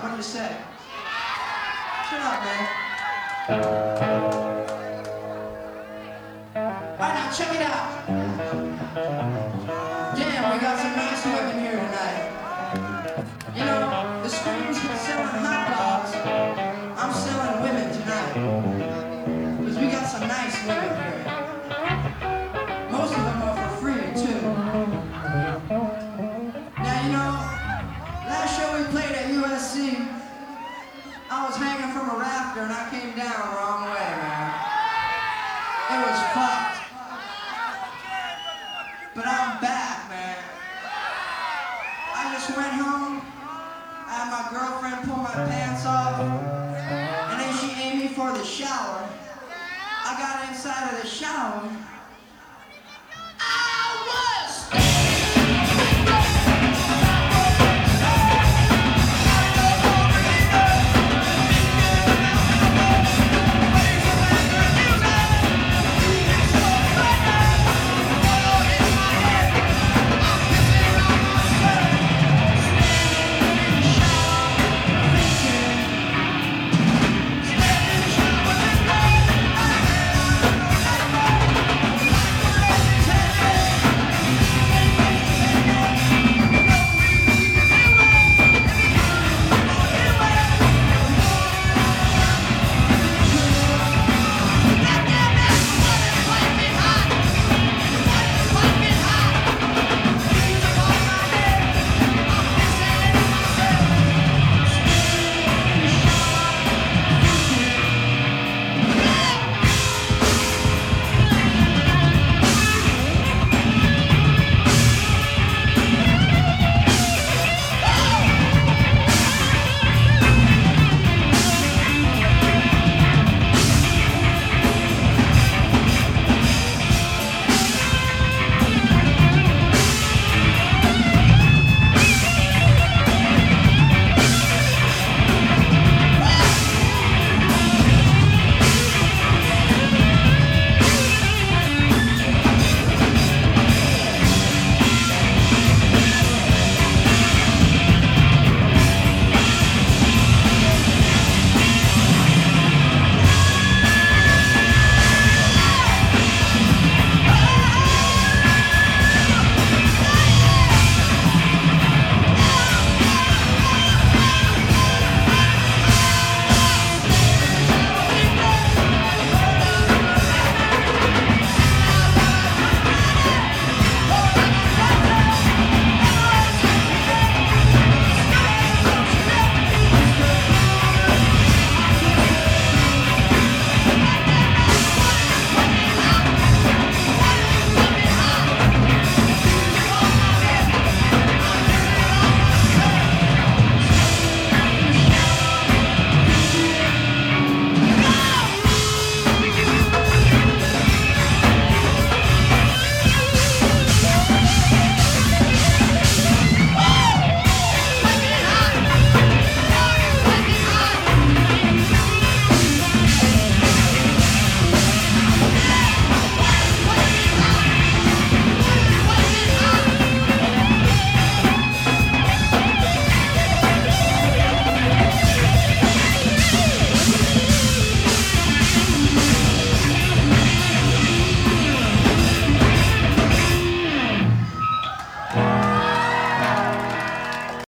What do you say? Shut up, man. All right, now check it out. From a rafter and I came down the wrong way, man. It was fucked. But I'm back, man. I just went home. I had my girlfriend pull my pants off. And then she aimed me for the shower. I got inside of the shower.